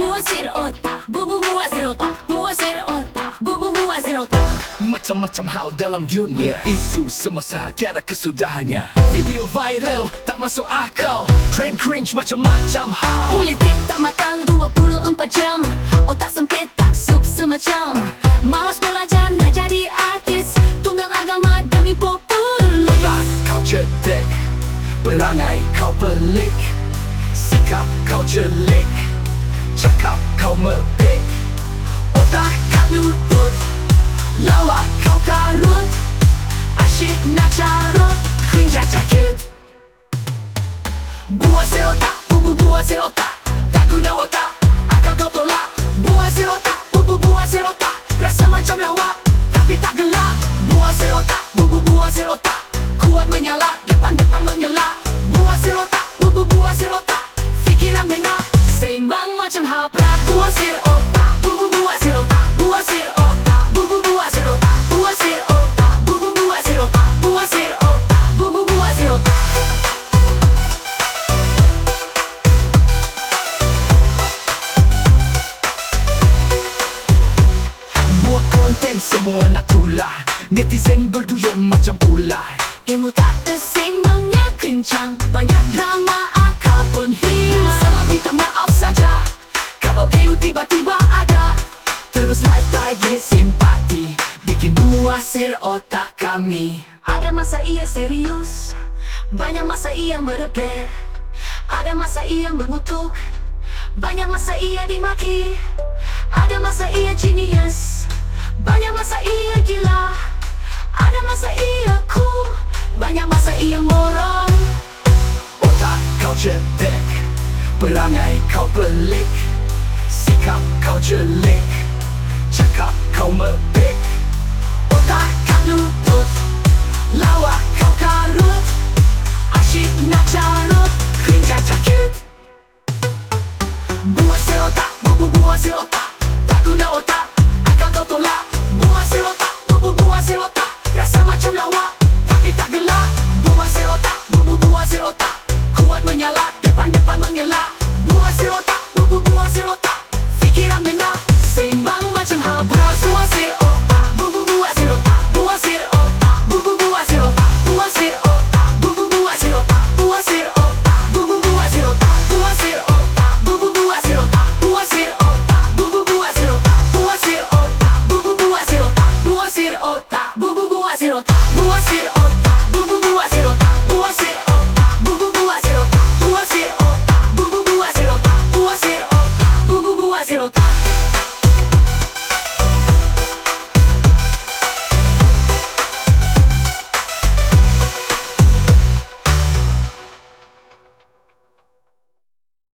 Buasir otak Bubu buasir otak Buasir otak Bubu buasir otak Macam-macam hal dalam dunia. Isu semasa tiada kesudahannya. Video viral tak masuk akal. Trend cringe macam-macam hal. Politik tak matang 24 jam. Otak sempit tak sup semacam. Malas belajar nak jadi artis. Tunggang agama demi popular Tak kau cetek Perangai kau pelik. Sikap kau jelik koma bygg Og það kallur út Láa káta rútt Æsir nætsa rútt Hvinn rætsa kjutt Búa sér og það Bú bú búa sér og það Takku ná og það Akka gott og Boa Búa sér og það Bú bú búa sér og það Ræsa maður sjá mjög hvað semua nak tular. Netizen berduyun macam ular. Ilmu tak terseimbangnya kencang. Banyak tiba-tiba ada. Terus lagi simpati. Bikin buasir otak kami. Ada masa ia serius. Banyak masa ia merebel. Ada masa ia mengutuk. Banyak masa ia dimaki. Ada masa ia genius. Banyak masa ia gila. Ada masa ia cool Banyak masa ia moron Otak kau cetek Perangai kau pelik จับเขาจะเล็กจะกลับเขาเมื่อเด็กโอตาคันดูตุดลาวะเขาการุดอาชีพนักจารุดขึ้นใจจะคิดบัวเสียวตาบัวบัวเสียวตา спина, сей мама, чем хабра, суаси, о